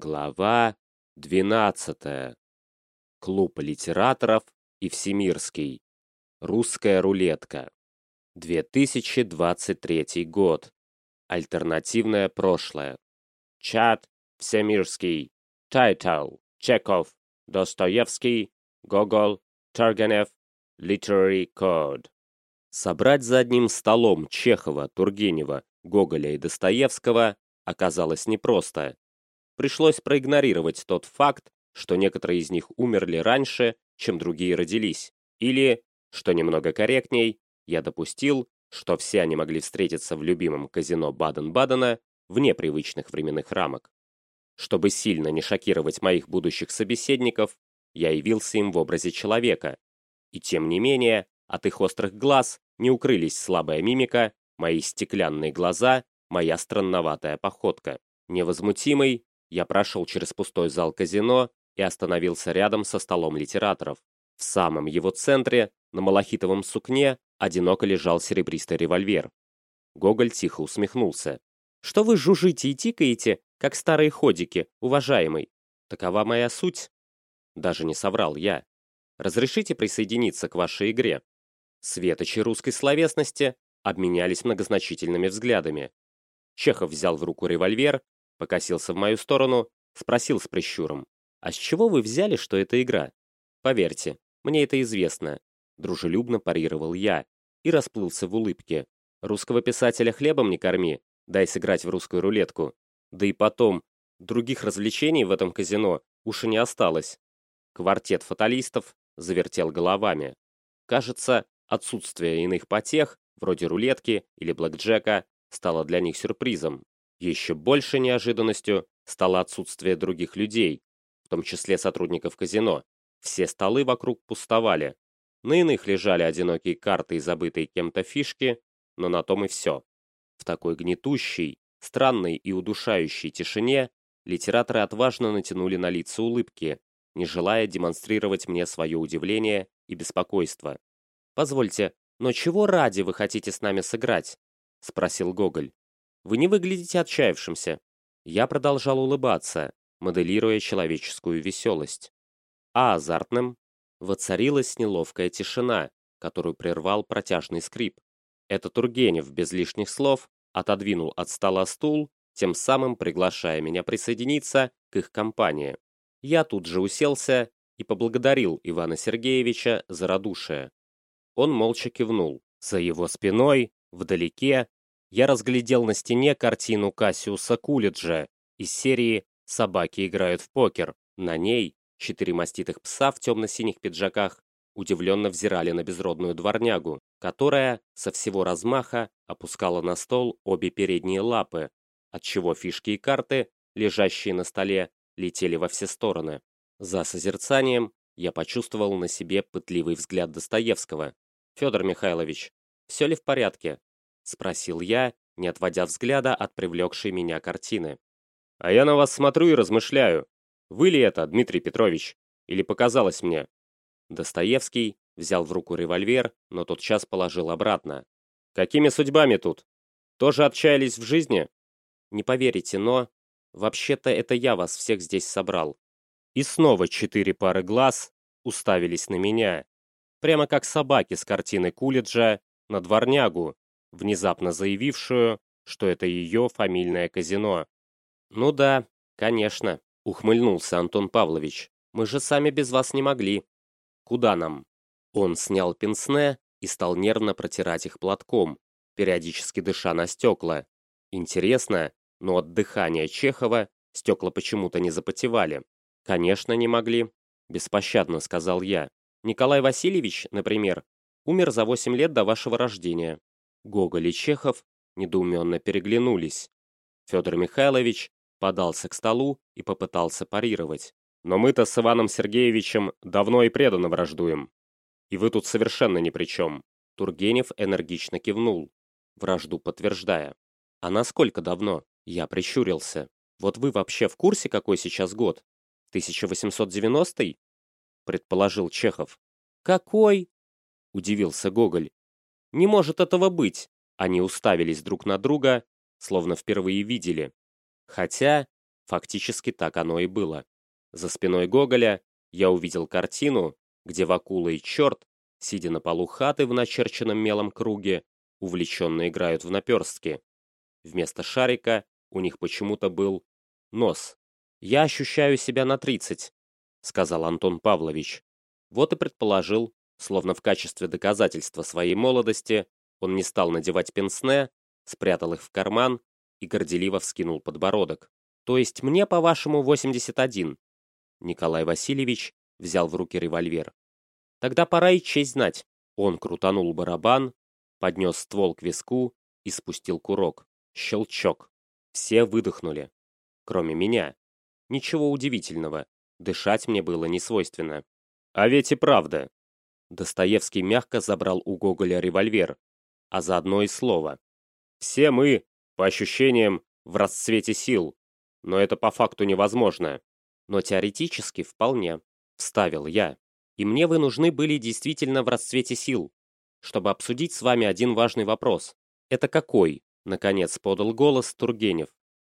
Глава 12. Клуб литераторов и Всемирский. Русская рулетка. 2023 год. Альтернативное прошлое. Чат Всемирский. Title. Чеков. Достоевский. Гоголь. Тургенев. Literary Code. Собрать за одним столом Чехова, Тургенева, Гоголя и Достоевского оказалось непросто пришлось проигнорировать тот факт, что некоторые из них умерли раньше, чем другие родились, или, что немного корректней, я допустил, что все они могли встретиться в любимом казино Баден-Бадена вне привычных временных рамок. Чтобы сильно не шокировать моих будущих собеседников, я явился им в образе человека. И тем не менее, от их острых глаз не укрылись слабая мимика, мои стеклянные глаза, моя странноватая походка. Невозмутимый, я прошел через пустой зал казино и остановился рядом со столом литераторов. В самом его центре, на малахитовом сукне, одиноко лежал серебристый револьвер. Гоголь тихо усмехнулся. «Что вы жужжите и тикаете, как старые ходики, уважаемый? Такова моя суть». Даже не соврал я. «Разрешите присоединиться к вашей игре?» Светочи русской словесности обменялись многозначительными взглядами. Чехов взял в руку револьвер покосился в мою сторону, спросил с прищуром. «А с чего вы взяли, что это игра?» «Поверьте, мне это известно», — дружелюбно парировал я и расплылся в улыбке. «Русского писателя хлебом не корми, дай сыграть в русскую рулетку. Да и потом, других развлечений в этом казино уж и не осталось». Квартет фаталистов завертел головами. Кажется, отсутствие иных потех, вроде рулетки или блэкджека, стало для них сюрпризом. Еще больше неожиданностью стало отсутствие других людей, в том числе сотрудников казино. Все столы вокруг пустовали. На иных лежали одинокие карты и забытые кем-то фишки, но на том и все. В такой гнетущей, странной и удушающей тишине литераторы отважно натянули на лица улыбки, не желая демонстрировать мне свое удивление и беспокойство. «Позвольте, но чего ради вы хотите с нами сыграть?» — спросил Гоголь. Вы не выглядите отчаявшимся. Я продолжал улыбаться, моделируя человеческую веселость. А азартным воцарилась неловкая тишина, которую прервал протяжный скрип. Это Тургенев без лишних слов отодвинул от стола стул, тем самым приглашая меня присоединиться к их компании. Я тут же уселся и поблагодарил Ивана Сергеевича за радушие. Он молча кивнул. За его спиной, вдалеке, я разглядел на стене картину Кассиуса Кулиджа из серии «Собаки играют в покер». На ней четыре маститых пса в темно-синих пиджаках удивленно взирали на безродную дворнягу, которая со всего размаха опускала на стол обе передние лапы, отчего фишки и карты, лежащие на столе, летели во все стороны. За созерцанием я почувствовал на себе пытливый взгляд Достоевского. «Федор Михайлович, все ли в порядке?» Спросил я, не отводя взгляда от привлекшей меня картины. А я на вас смотрю и размышляю. Вы ли это, Дмитрий Петрович? Или показалось мне? Достоевский взял в руку револьвер, но тотчас положил обратно. Какими судьбами тут? Тоже отчаялись в жизни? Не поверите, но... Вообще-то это я вас всех здесь собрал. И снова четыре пары глаз уставились на меня. Прямо как собаки с картины Кулиджа на дворнягу, внезапно заявившую, что это ее фамильное казино. «Ну да, конечно», — ухмыльнулся Антон Павлович. «Мы же сами без вас не могли». «Куда нам?» Он снял пенсне и стал нервно протирать их платком, периодически дыша на стекла. Интересно, но от дыхания Чехова стекла почему-то не запотевали. «Конечно, не могли», — беспощадно сказал я. «Николай Васильевич, например, умер за 8 лет до вашего рождения. Гоголь и Чехов недоуменно переглянулись. Федор Михайлович подался к столу и попытался парировать. «Но мы-то с Иваном Сергеевичем давно и преданно враждуем. И вы тут совершенно ни при чем». Тургенев энергично кивнул, вражду подтверждая. «А насколько давно?» Я прищурился. «Вот вы вообще в курсе, какой сейчас год? 1890-й?» Предположил Чехов. «Какой?» Удивился Гоголь. Не может этого быть. Они уставились друг на друга, словно впервые видели. Хотя Фактически так оно и было. За спиной Гоголя я увидел картину, где Вакула и черт, сидя на полу хаты в начерченном мелом круге, увлеченно играют в наперстки. Вместо шарика у них почему-то был нос. «Я ощущаю себя на тридцать», — сказал Антон Павлович. Вот и предположил, словно в качестве доказательства своей молодости, он не стал надевать пенсне, спрятал их в карман и горделиво вскинул подбородок. «То есть мне, по-вашему, 81?» Николай Васильевич взял в руки револьвер. «Тогда пора и честь знать». Он крутанул барабан, поднес ствол к виску и спустил курок. Щелчок. Все выдохнули. Кроме меня. Ничего удивительного. Дышать мне было не свойственно. А ведь и правда. Достоевский мягко забрал у Гоголя револьвер, а заодно и слово. Все мы, по ощущениям, в расцвете сил, но это по факту невозможно. Но теоретически вполне, вставил я. И мне вы нужны были действительно в расцвете сил, чтобы обсудить с вами один важный вопрос. Это какой? Наконец подал голос Тургенев.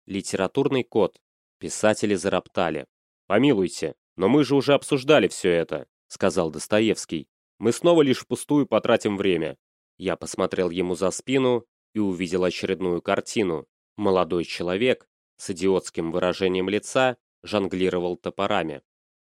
Литературный код. Писатели зароптали. Помилуйте, но мы же уже обсуждали все это, сказал Достоевский. Мы снова лишь впустую потратим время. Я посмотрел ему за спину и увидел очередную картину. Молодой человек с идиотским выражением лица жонглировал топорами.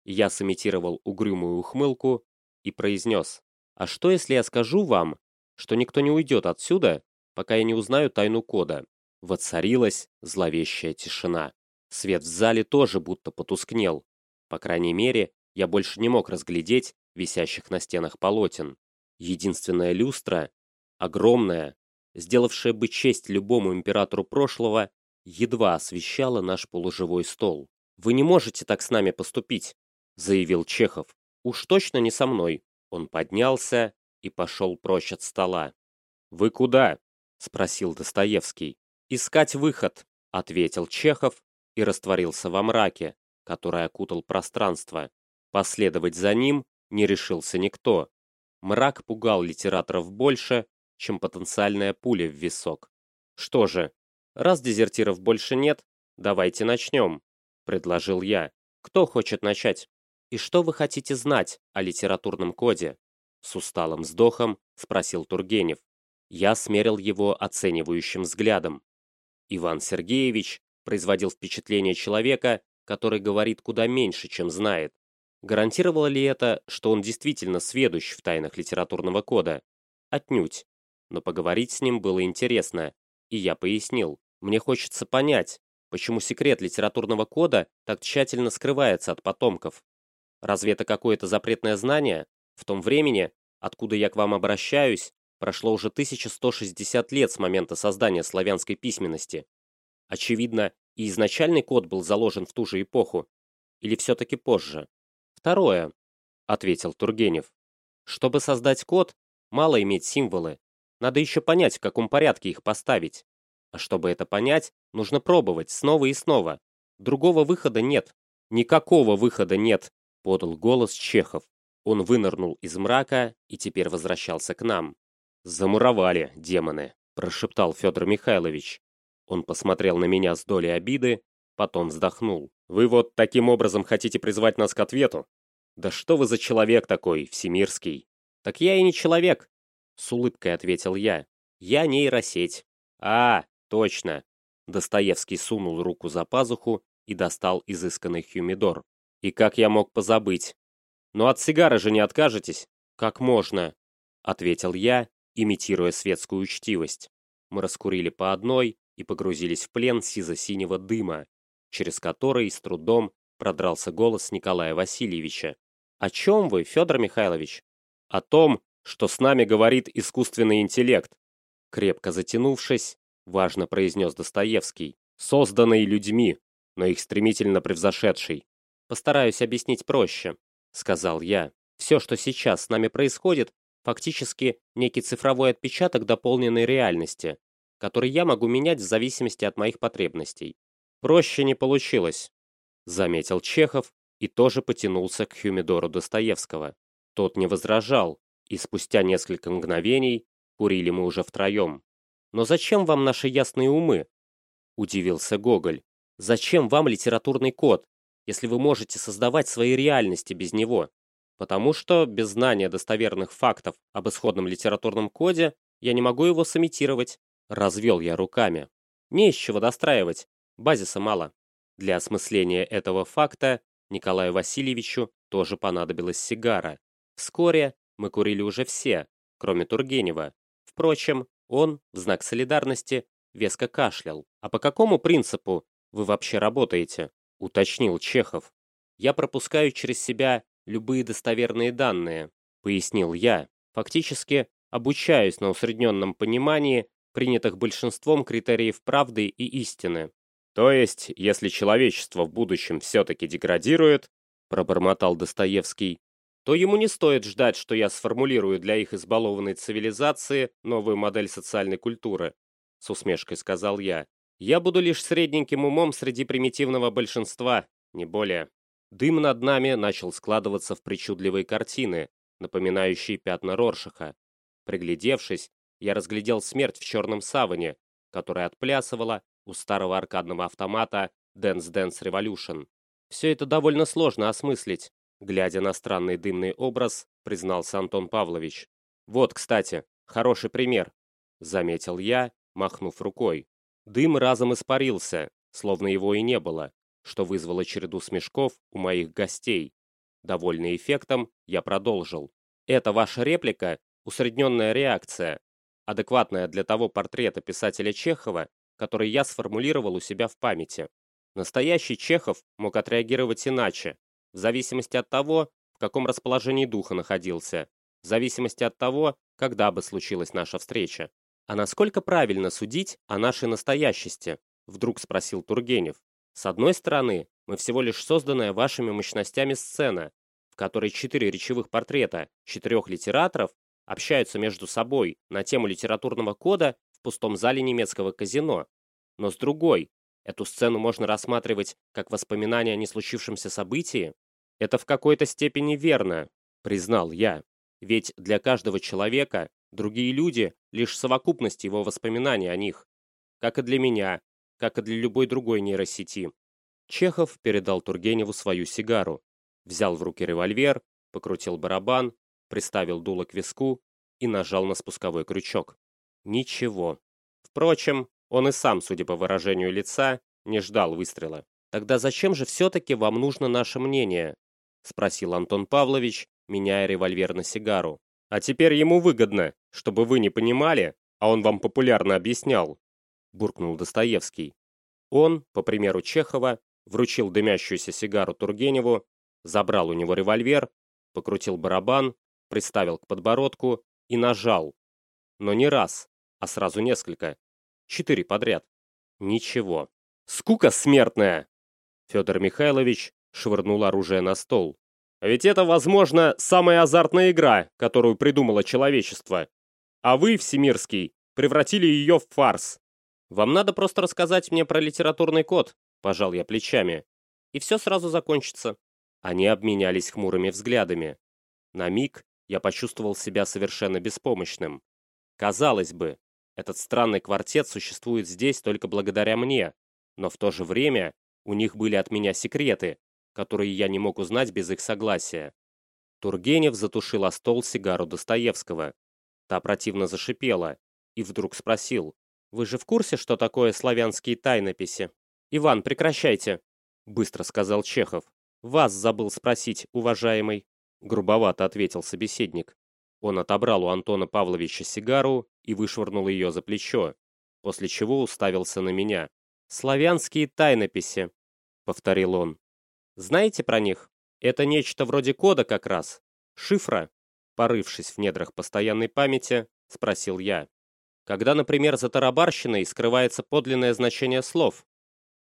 Я сымитировал угрюмую ухмылку и произнес, «А что, если я скажу вам, что никто не уйдет отсюда, пока я не узнаю тайну кода?» Воцарилась зловещая тишина. Свет в зале тоже будто потускнел. По крайней мере, я больше не мог разглядеть висящих на стенах полотен. Единственная люстра, огромная, сделавшая бы честь любому императору прошлого, едва освещала наш полуживой стол. «Вы не можете так с нами поступить», — заявил Чехов. «Уж точно не со мной». Он поднялся и пошел прочь от стола. «Вы куда?» — спросил Достоевский. «Искать выход», — ответил Чехов и растворился во мраке, который окутал пространство. Последовать за ним не решился никто. Мрак пугал литераторов больше, чем потенциальная пуля в висок. Что же, раз дезертиров больше нет, давайте начнем, предложил я. Кто хочет начать? И что вы хотите знать о литературном коде? С усталым вздохом спросил Тургенев. Я смерил его оценивающим взглядом. Иван Сергеевич производил впечатление человека, который говорит куда меньше, чем знает. Гарантировало ли это, что он действительно сведущ в тайнах литературного кода? Отнюдь но поговорить с ним было интересно, и я пояснил. Мне хочется понять, почему секрет литературного кода так тщательно скрывается от потомков. Разве это какое-то запретное знание? В том времени, откуда я к вам обращаюсь, прошло уже 1160 лет с момента создания славянской письменности. Очевидно, и изначальный код был заложен в ту же эпоху. Или все-таки позже? Второе, ответил Тургенев. Чтобы создать код, мало иметь символы, надо еще понять, в каком порядке их поставить. А чтобы это понять, нужно пробовать снова и снова. Другого выхода нет. Никакого выхода нет, подал голос Чехов. Он вынырнул из мрака и теперь возвращался к нам. Замуровали, демоны, прошептал Федор Михайлович. Он посмотрел на меня с долей обиды, потом вздохнул. Вы вот таким образом хотите призвать нас к ответу? Да что вы за человек такой, всемирский? Так я и не человек, с улыбкой ответил я. Я нейросеть. А, точно. Достоевский сунул руку за пазуху и достал изысканный хюмидор. И как я мог позабыть? Но от сигары же не откажетесь? Как можно? Ответил я, имитируя светскую учтивость. Мы раскурили по одной и погрузились в плен сизо-синего дыма, через который с трудом продрался голос Николая Васильевича. «О чем вы, Федор Михайлович?» «О том, что с нами говорит искусственный интеллект. Крепко затянувшись, важно произнес Достоевский, созданный людьми, но их стремительно превзошедший. Постараюсь объяснить проще, сказал я. Все, что сейчас с нами происходит, фактически некий цифровой отпечаток дополненной реальности, который я могу менять в зависимости от моих потребностей. Проще не получилось, заметил Чехов и тоже потянулся к Хюмидору Достоевского. Тот не возражал, и спустя несколько мгновений курили мы уже втроем. «Но зачем вам наши ясные умы?» – удивился Гоголь. Зачем вам литературный код, если вы можете создавать свои реальности без него? Потому что без знания достоверных фактов об исходном литературном коде я не могу его сымитировать. Развел я руками. Не из чего достраивать, базиса мало. Для осмысления этого факта Николаю Васильевичу тоже понадобилась сигара. Вскоре мы курили уже все, кроме Тургенева. Впрочем, он, в знак солидарности, веско кашлял. «А по какому принципу вы вообще работаете?» — уточнил Чехов. «Я пропускаю через себя любые достоверные данные», — пояснил я. «Фактически обучаюсь на усредненном понимании принятых большинством критериев правды и истины». «То есть, если человечество в будущем все-таки деградирует», — пробормотал Достоевский, то ему не стоит ждать, что я сформулирую для их избалованной цивилизации новую модель социальной культуры, с усмешкой сказал я. Я буду лишь средненьким умом среди примитивного большинства, не более. Дым над нами начал складываться в причудливые картины, напоминающие пятна Роршаха. Приглядевшись, я разглядел смерть в черном саване, которая отплясывала у старого аркадного автомата Dance Dance Revolution. Все это довольно сложно осмыслить, глядя на странный дымный образ, признался Антон Павлович. Вот, кстати, хороший пример, заметил я, махнув рукой. Дым разом испарился, словно его и не было, что вызвало череду смешков у моих гостей. Довольный эффектом, я продолжил. Это ваша реплика – усредненная реакция, адекватная для того портрета писателя Чехова, который я сформулировал у себя в памяти. Настоящий Чехов мог отреагировать иначе, в зависимости от того, в каком расположении духа находился, в зависимости от того, когда бы случилась наша встреча. А насколько правильно судить о нашей настоящести? Вдруг спросил Тургенев. С одной стороны, мы всего лишь созданная вашими мощностями сцена, в которой четыре речевых портрета четырех литераторов общаются между собой на тему литературного кода в пустом зале немецкого казино. Но с другой, эту сцену можно рассматривать как воспоминание о неслучившемся событии. Это в какой-то степени верно, признал я. Ведь для каждого человека Другие люди — лишь совокупность его воспоминаний о них. Как и для меня, как и для любой другой нейросети. Чехов передал Тургеневу свою сигару, взял в руки револьвер, покрутил барабан, приставил дуло к виску и нажал на спусковой крючок. Ничего. Впрочем, он и сам, судя по выражению лица, не ждал выстрела. «Тогда зачем же все-таки вам нужно наше мнение?» — спросил Антон Павлович, меняя револьвер на сигару. А теперь ему выгодно, чтобы вы не понимали, а он вам популярно объяснял», — буркнул Достоевский. Он, по примеру Чехова, вручил дымящуюся сигару Тургеневу, забрал у него револьвер, покрутил барабан, приставил к подбородку и нажал. Но не раз, а сразу несколько. Четыре подряд. Ничего. «Скука смертная!» Федор Михайлович швырнул оружие на стол. Ведь это, возможно, самая азартная игра, которую придумало человечество. А вы, Всемирский, превратили ее в фарс. Вам надо просто рассказать мне про литературный код, пожал я плечами. И все сразу закончится. Они обменялись хмурыми взглядами. На миг я почувствовал себя совершенно беспомощным. Казалось бы, этот странный квартет существует здесь только благодаря мне, но в то же время у них были от меня секреты, которые я не мог узнать без их согласия. Тургенев затушил о стол сигару Достоевского. Та противно зашипела и вдруг спросил, «Вы же в курсе, что такое славянские тайнописи?» «Иван, прекращайте», — быстро сказал Чехов. «Вас забыл спросить, уважаемый», — грубовато ответил собеседник. Он отобрал у Антона Павловича сигару и вышвырнул ее за плечо, после чего уставился на меня. «Славянские тайнописи», — повторил он. Знаете про них? Это нечто вроде кода как раз. Шифра. Порывшись в недрах постоянной памяти, спросил я. Когда, например, за тарабарщиной скрывается подлинное значение слов.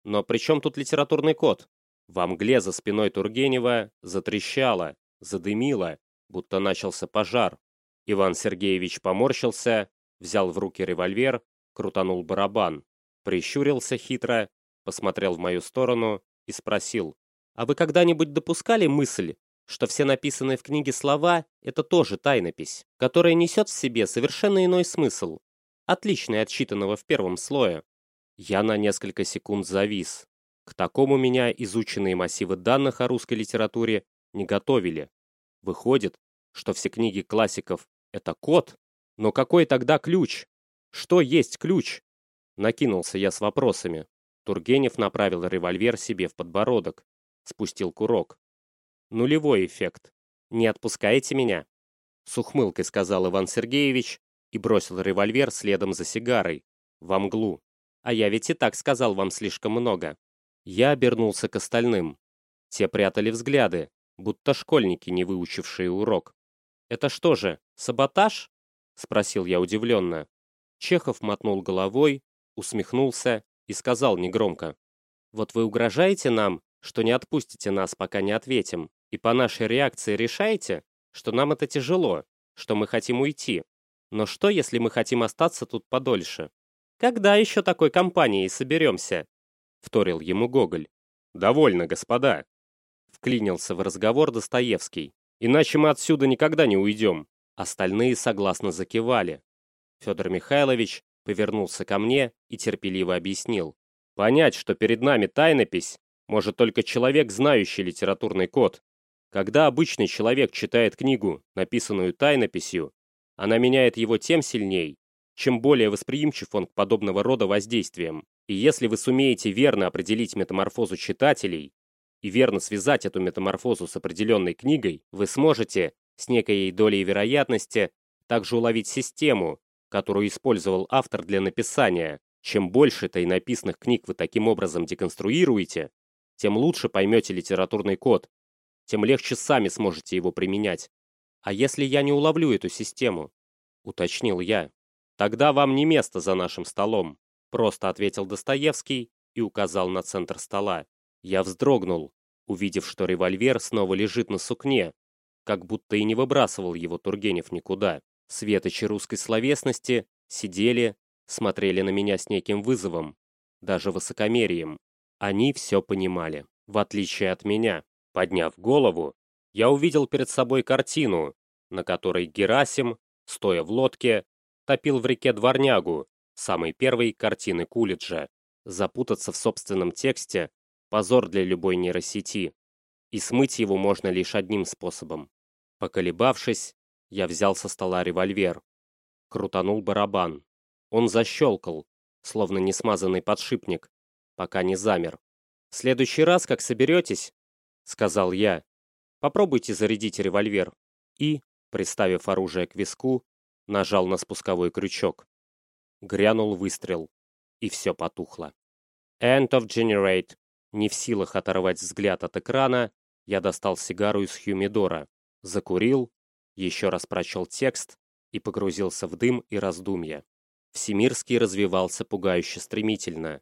Но при чем тут литературный код? Во мгле за спиной Тургенева затрещало, задымило, будто начался пожар. Иван Сергеевич поморщился, взял в руки револьвер, крутанул барабан, прищурился хитро, посмотрел в мою сторону и спросил. А вы когда-нибудь допускали мысль, что все написанные в книге слова – это тоже тайнопись, которая несет в себе совершенно иной смысл, отличный от читанного в первом слое? Я на несколько секунд завис. К такому меня изученные массивы данных о русской литературе не готовили. Выходит, что все книги классиков — это код? Но какой тогда ключ? Что есть ключ? Накинулся я с вопросами. Тургенев направил револьвер себе в подбородок. Спустил курок. Нулевой эффект. Не отпускаете меня? С ухмылкой сказал Иван Сергеевич и бросил револьвер следом за сигарой. Во мглу. А я ведь и так сказал вам слишком много. Я обернулся к остальным. Те прятали взгляды, будто школьники, не выучившие урок. «Это что же, саботаж?» — спросил я удивленно. Чехов мотнул головой, усмехнулся и сказал негромко. «Вот вы угрожаете нам, что не отпустите нас, пока не ответим, и по нашей реакции решаете, что нам это тяжело, что мы хотим уйти. Но что, если мы хотим остаться тут подольше? Когда еще такой компанией соберемся?» — вторил ему Гоголь. «Довольно, господа!» — вклинился в разговор Достоевский. «Иначе мы отсюда никогда не уйдем». Остальные согласно закивали. Федор Михайлович повернулся ко мне и терпеливо объяснил. Понять, что перед нами тайнопись, может только человек, знающий литературный код. Когда обычный человек читает книгу, написанную тайнописью, она меняет его тем сильней, чем более восприимчив он к подобного рода воздействиям. И если вы сумеете верно определить метаморфозу читателей и верно связать эту метаморфозу с определенной книгой, вы сможете, с некой долей вероятности, также уловить систему, которую использовал автор для написания. Чем больше тайнописных книг вы таким образом деконструируете, тем лучше поймете литературный код, тем легче сами сможете его применять. А если я не уловлю эту систему? Уточнил я. Тогда вам не место за нашим столом, просто ответил Достоевский и указал на центр стола. Я вздрогнул, увидев, что револьвер снова лежит на сукне, как будто и не выбрасывал его Тургенев никуда. Светочи русской словесности сидели, смотрели на меня с неким вызовом, даже высокомерием. Они все понимали, в отличие от меня. Подняв голову, я увидел перед собой картину, на которой Герасим, стоя в лодке, топил в реке дворнягу, самой первой картины Кулиджа. Запутаться в собственном тексте – позор для любой нейросети. И смыть его можно лишь одним способом. Поколебавшись, я взял со стола револьвер. Крутанул барабан. Он защелкал, словно несмазанный подшипник, пока не замер. «В следующий раз, как соберетесь», — сказал я, — «попробуйте зарядить револьвер». И, приставив оружие к виску, нажал на спусковой крючок. Грянул выстрел, и все потухло. End of generate. Не в силах оторвать взгляд от экрана, я достал сигару из хюмидора, закурил еще раз прочел текст и погрузился в дым и раздумья. Всемирский развивался пугающе стремительно.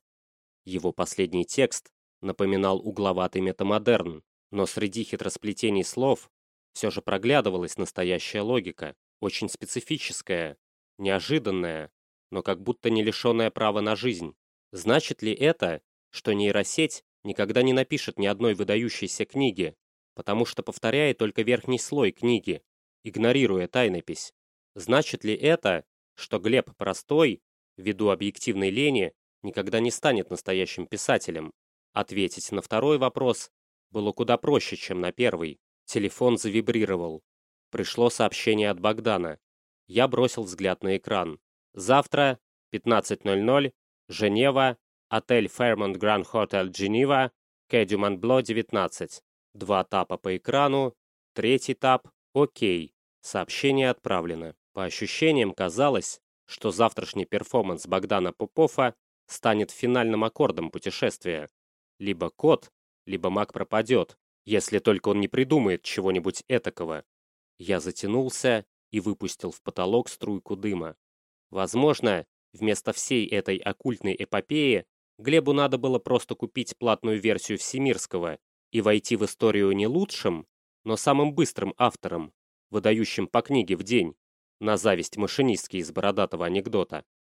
Его последний текст напоминал угловатый метамодерн, но среди хитросплетений слов все же проглядывалась настоящая логика, очень специфическая, неожиданная, но как будто не лишенная права на жизнь. Значит ли это, что нейросеть никогда не напишет ни одной выдающейся книги, потому что повторяет только верхний слой книги, игнорируя тайнопись. Значит ли это, что Глеб Простой, ввиду объективной лени, никогда не станет настоящим писателем? Ответить на второй вопрос было куда проще, чем на первый. Телефон завибрировал. Пришло сообщение от Богдана. Я бросил взгляд на экран. Завтра, 15.00, Женева, отель Fairmont Grand Hotel Geneva, Кэдю Монбло 19. Два тапа по экрану, третий тап – окей. Сообщение отправлено. По ощущениям казалось, что завтрашний перформанс Богдана Попова станет финальным аккордом путешествия. Либо кот, либо маг пропадет, если только он не придумает чего-нибудь этакого. Я затянулся и выпустил в потолок струйку дыма. Возможно, вместо всей этой оккультной эпопеи Глебу надо было просто купить платную версию Всемирского и войти в историю не лучшим, но самым быстрым автором, выдающим по книге в день, на зависть машинистки из бородатого анекдота.